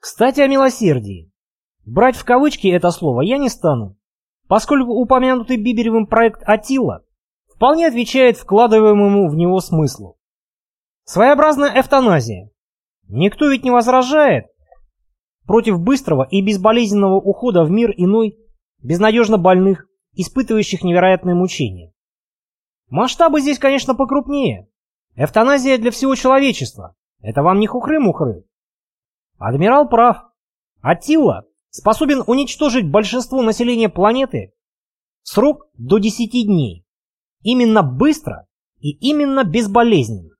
Кстати, о милосердии. Брать в кавычки это слово я не стану, поскольку упомянутый Биберевым проект «Атила» вполне отвечает вкладываемому в него смыслу. Своеобразная эвтаназия. Никто ведь не возражает против быстрого и безболезненного ухода в мир иной, безнадежно больных, испытывающих невероятные мучения. Масштабы здесь, конечно, покрупнее. Эвтаназия для всего человечества. Это вам не хухры-мухры. Адмирал прав. Аттила способен уничтожить большинство населения планеты срок до 10 дней. Именно быстро и именно безболезненно.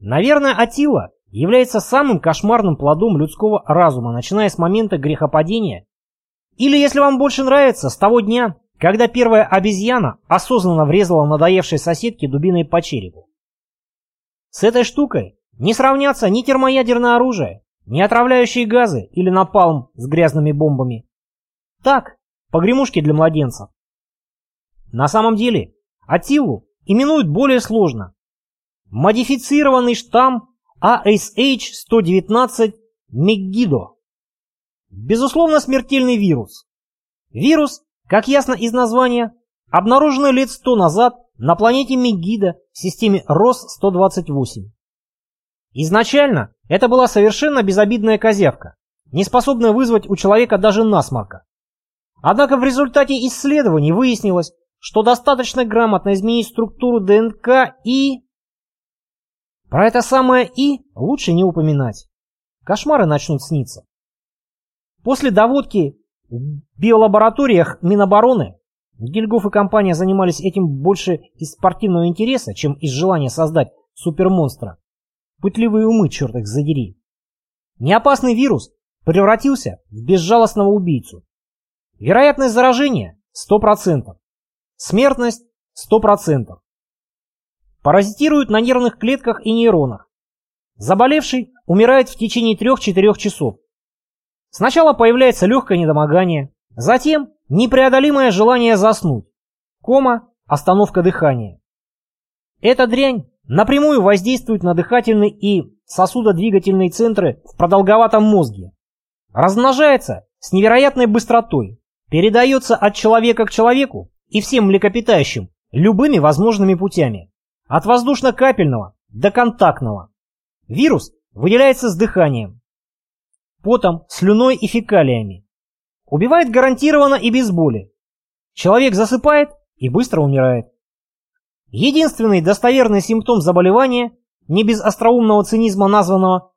Наверное, Атила является самым кошмарным плодом людского разума, начиная с момента грехопадения, или, если вам больше нравится, с того дня, когда первая обезьяна осознанно врезала надоевшей соседке дубиной по черепу. С этой штукой не сравнятся ни термоядерное оружие, ни отравляющие газы или напалм с грязными бомбами. Так, погремушки для младенцев. На самом деле, Атилу именуют более сложно. Модифицированный штамм ASH-119 Меггидо. Безусловно, смертельный вирус. Вирус, как ясно из названия, обнаруженный лет сто назад на планете Мегида в системе РОС-128. Изначально это была совершенно безобидная козявка, не способная вызвать у человека даже насморка. Однако в результате исследований выяснилось, что достаточно грамотно изменить структуру ДНК и... Про это самое «и» лучше не упоминать. Кошмары начнут сниться. После доводки в биолабораториях Минобороны Гильгоф и компания занимались этим больше из спортивного интереса, чем из желания создать супермонстра. Пытливые умы, черт их задери. Неопасный вирус превратился в безжалостного убийцу. Вероятность заражения 100%. Смертность 100%. Паразитирует на нервных клетках и нейронах. Заболевший умирает в течение 3-4 часов. Сначала появляется легкое недомогание, затем непреодолимое желание заснуть, кома, остановка дыхания. Эта дрянь напрямую воздействует на дыхательные и сосудодвигательные центры в продолговатом мозге, размножается с невероятной быстротой, передается от человека к человеку и всем млекопитающим любыми возможными путями, от воздушно-капельного до контактного. Вирус выделяется с дыханием, потом, слюной и фекалиями. Убивает гарантированно и без боли. Человек засыпает и быстро умирает. Единственный достоверный симптом заболевания, не без остроумного цинизма названного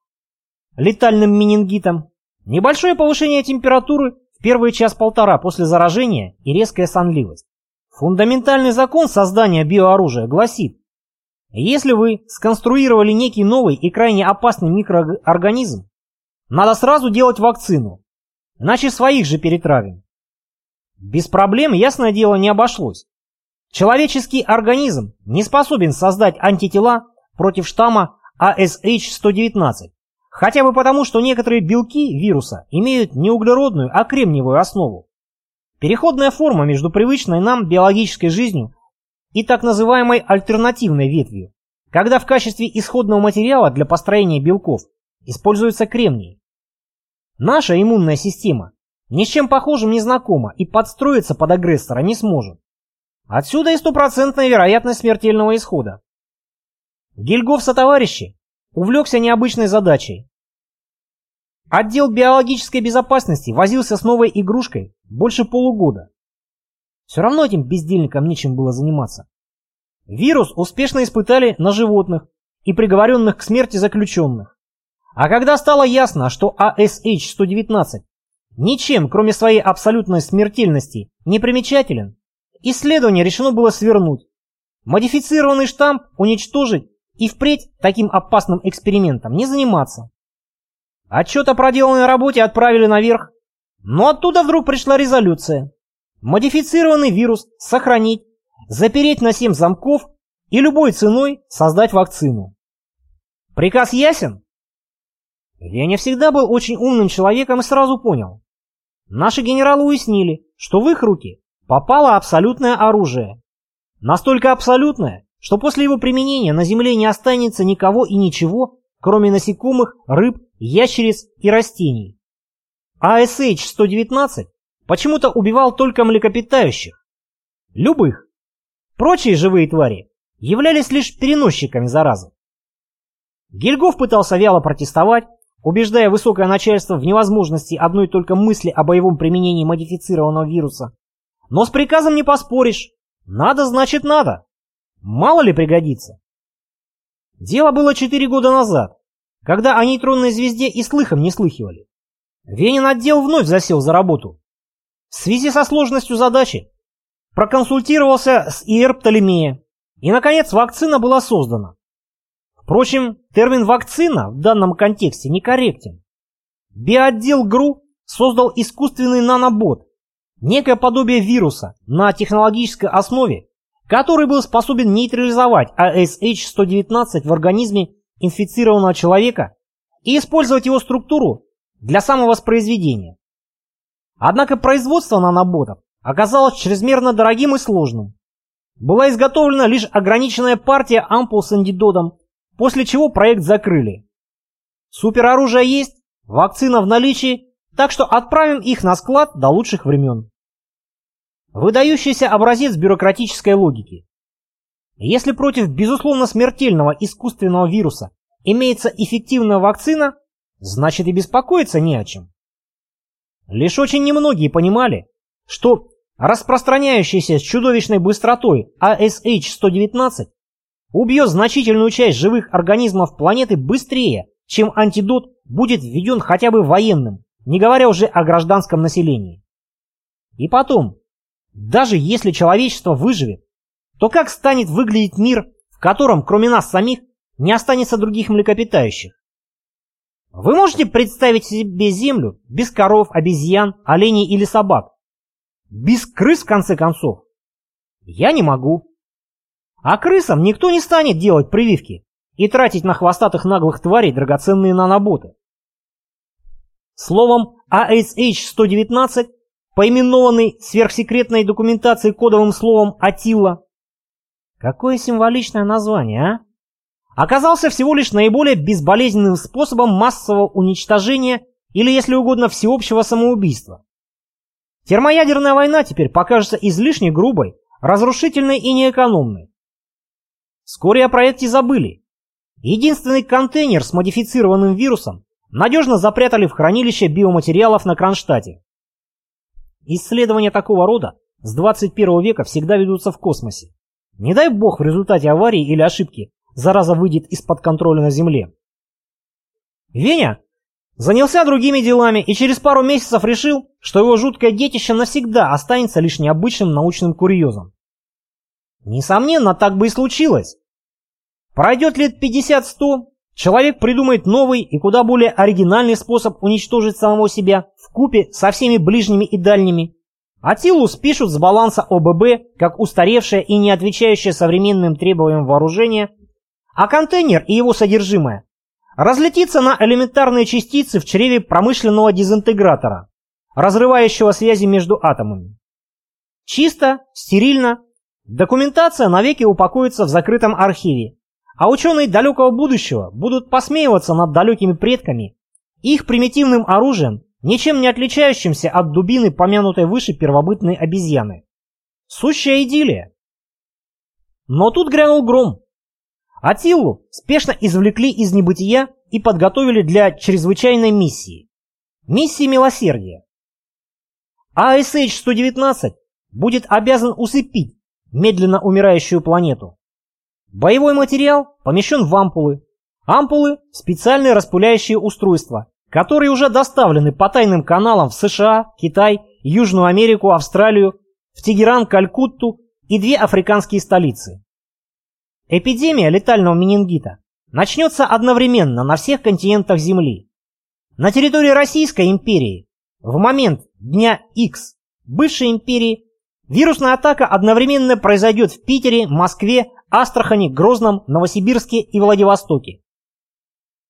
летальным менингитом, небольшое повышение температуры в первый час-полтора после заражения и резкая сонливость. Фундаментальный закон создания биооружия гласит, если вы сконструировали некий новый и крайне опасный микроорганизм, надо сразу делать вакцину, иначе своих же перетравим. Без проблем, ясное дело, не обошлось. Человеческий организм не способен создать антитела против штамма ASH-119, хотя бы потому, что некоторые белки вируса имеют не углеродную, а кремниевую основу. Переходная форма между привычной нам биологической жизнью и так называемой альтернативной ветвью, когда в качестве исходного материала для построения белков используется кремний. Наша иммунная система ни с чем похожим не знакома и подстроиться под агрессора не сможет. Отсюда и стопроцентная вероятность смертельного исхода. Гильгоф со товарищи увлекся необычной задачей. Отдел биологической безопасности возился с новой игрушкой больше полугода. Все равно этим бездельникам нечем было заниматься. Вирус успешно испытали на животных и приговоренных к смерти заключенных. А когда стало ясно, что ASH-119 ничем, кроме своей абсолютной смертельности, не примечателен, исследование решено было свернуть, модифицированный штамп уничтожить и впредь таким опасным экспериментом не заниматься. Отчет о проделанной работе отправили наверх, но оттуда вдруг пришла резолюция. Модифицированный вирус сохранить, запереть на 7 замков и любой ценой создать вакцину. Приказ ясен? Я не всегда был очень умным человеком и сразу понял. Наши генералы уяснили, что в их руки попало абсолютное оружие. Настолько абсолютное, что после его применения на Земле не останется никого и ничего, кроме насекомых, рыб ящериц и растений. А SH-119 почему-то убивал только млекопитающих. Любых. Прочие живые твари являлись лишь переносчиками заразы. Гильгоф пытался вяло протестовать, убеждая высокое начальство в невозможности одной только мысли о боевом применении модифицированного вируса. Но с приказом не поспоришь. Надо, значит, надо. Мало ли пригодится. Дело было четыре года назад, когда о нейтронной звезде и слыхом не слыхивали. Венин отдел вновь засел за работу. В связи со сложностью задачи проконсультировался с ИР Птолемея, и, наконец, вакцина была создана. Впрочем, термин «вакцина» в данном контексте некорректен. Биоотдел ГРУ создал искусственный нанобот, некое подобие вируса на технологической основе, который был способен нейтрализовать ASH-119 в организме инфицированного человека и использовать его структуру для самовоспроизведения. Однако производство наноботов оказалось чрезмерно дорогим и сложным. Была изготовлена лишь ограниченная партия ампул с антидотом, после чего проект закрыли. Супероружие есть, вакцина в наличии, так что отправим их на склад до лучших времен. Выдающийся образец бюрократической логики. Если против безусловно смертельного искусственного вируса имеется эффективная вакцина, значит и беспокоиться не о чем. Лишь очень немногие понимали, что распространяющийся с чудовищной быстротой ASH-119 убьет значительную часть живых организмов планеты быстрее, чем антидот будет введен хотя бы военным, не говоря уже о гражданском населении. И потом, даже если человечество выживет, то как станет выглядеть мир, в котором кроме нас самих не останется других млекопитающих? Вы можете представить себе Землю без коров, обезьян, оленей или собак? Без крыс, в конце концов? Я не могу. А крысам никто не станет делать прививки и тратить на хвостатых наглых тварей драгоценные наноботы. Словом, ASH-119, поименованный сверхсекретной документацией кодовым словом «Атилла», какое символичное название, а? оказался всего лишь наиболее безболезненным способом массового уничтожения или, если угодно, всеобщего самоубийства. Термоядерная война теперь покажется излишне грубой, разрушительной и неэкономной. Вскоре о проекте забыли. Единственный контейнер с модифицированным вирусом надежно запрятали в хранилище биоматериалов на Кронштадте. Исследования такого рода с 21 века всегда ведутся в космосе. Не дай бог в результате аварии или ошибки зараза выйдет из-под контроля на Земле. Веня занялся другими делами и через пару месяцев решил, что его жуткое детище навсегда останется лишь необычным научным курьезом. Несомненно, так бы и случилось. Пройдет лет 50-100, человек придумает новый и куда более оригинальный способ уничтожить самого себя в купе со всеми ближними и дальними. Атилу спишут с баланса ОББ как устаревшее и не отвечающее современным требованиям вооружения а контейнер и его содержимое разлетится на элементарные частицы в чреве промышленного дезинтегратора, разрывающего связи между атомами. Чисто, стерильно, документация навеки упакуется в закрытом архиве, а ученые далекого будущего будут посмеиваться над далекими предками их примитивным оружием, ничем не отличающимся от дубины, помянутой выше первобытной обезьяны. Сущая идиллия. Но тут грянул гром. Атиллу спешно извлекли из небытия и подготовили для чрезвычайной миссии. Миссии милосердия. АСХ-119 будет обязан усыпить медленно умирающую планету. Боевой материал помещен в ампулы. Ампулы – специальные распыляющие устройства, которые уже доставлены по тайным каналам в США, Китай, Южную Америку, Австралию, в Тегеран, Калькутту и две африканские столицы. Эпидемия летального менингита начнется одновременно на всех континентах Земли. На территории Российской империи в момент дня X бывшей империи вирусная атака одновременно произойдет в Питере, Москве, Астрахани, Грозном, Новосибирске и Владивостоке.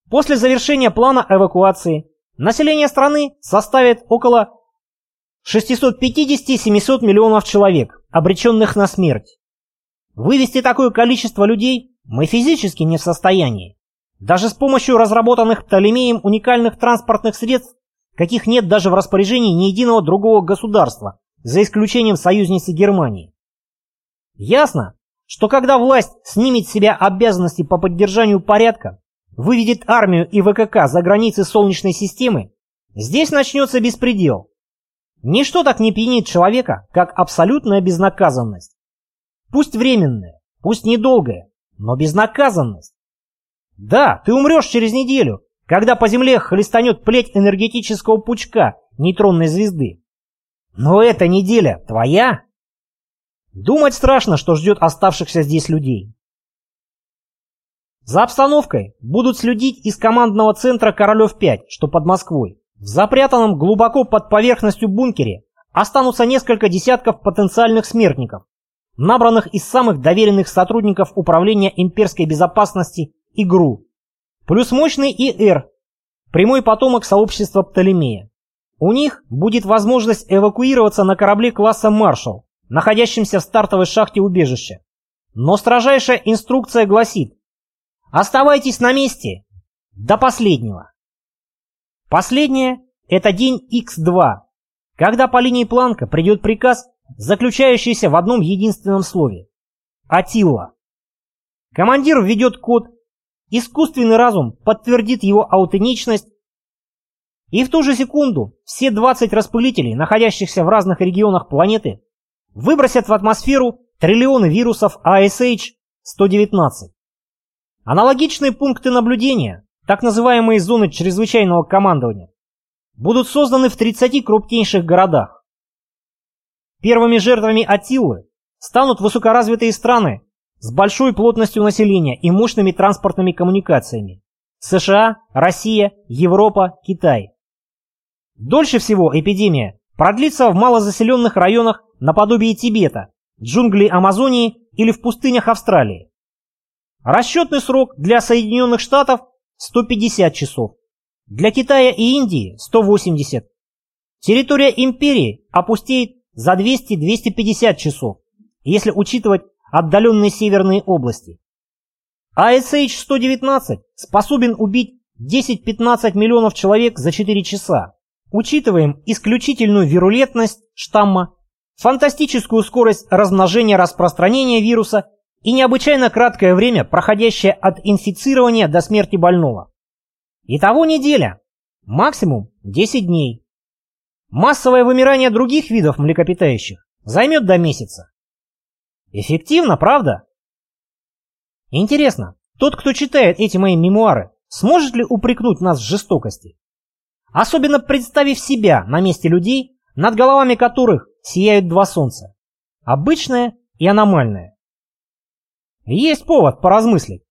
После завершения плана эвакуации население страны составит около 650-700 миллионов человек, обреченных на смерть. Вывести такое количество людей мы физически не в состоянии. Даже с помощью разработанных Птолемеем уникальных транспортных средств, каких нет даже в распоряжении ни единого другого государства, за исключением союзницы Германии. Ясно, что когда власть снимет с себя обязанности по поддержанию порядка, выведет армию и ВКК за границы Солнечной системы, здесь начнется беспредел. Ничто так не пьянит человека, как абсолютная безнаказанность. Пусть временная, пусть недолгая, но безнаказанность. Да, ты умрешь через неделю, когда по земле хлестанет плеть энергетического пучка нейтронной звезды. Но эта неделя твоя. Думать страшно, что ждет оставшихся здесь людей. За обстановкой будут следить из командного центра Королев-5, что под Москвой. В запрятанном глубоко под поверхностью бункере останутся несколько десятков потенциальных смертников, набранных из самых доверенных сотрудников Управления имперской безопасности ИГРУ, плюс мощный ИР, прямой потомок сообщества Птолемея. У них будет возможность эвакуироваться на корабле класса «Маршал», находящемся в стартовой шахте убежища. Но строжайшая инструкция гласит «Оставайтесь на месте до последнего». Последнее – это день X2, когда по линии Планка придет приказ, заключающийся в одном единственном слове – Атилла. Командир введет код, искусственный разум подтвердит его аутентичность, и в ту же секунду все 20 распылителей, находящихся в разных регионах планеты, выбросят в атмосферу триллионы вирусов ASH-119. Аналогичные пункты наблюдения так называемые зоны чрезвычайного командования, будут созданы в 30 крупнейших городах. Первыми жертвами Атиллы станут высокоразвитые страны с большой плотностью населения и мощными транспортными коммуникациями. США, Россия, Европа, Китай. Дольше всего эпидемия продлится в малозаселенных районах наподобие Тибета, джунглей Амазонии или в пустынях Австралии. Расчетный срок для Соединенных Штатов 150 часов. Для Китая и Индии 180. Территория империи опустеет за 200-250 часов, если учитывать отдаленные северные области. А SH-119 способен убить 10-15 миллионов человек за 4 часа. Учитываем исключительную вирулентность штамма, фантастическую скорость размножения распространения вируса и необычайно краткое время, проходящее от инфицирования до смерти больного. Итого неделя, максимум 10 дней. Массовое вымирание других видов млекопитающих займет до месяца. Эффективно, правда? Интересно, тот, кто читает эти мои мемуары, сможет ли упрекнуть нас в жестокости? Особенно представив себя на месте людей, над головами которых сияют два солнца. Обычное и аномальное. Есть повод поразмыслить.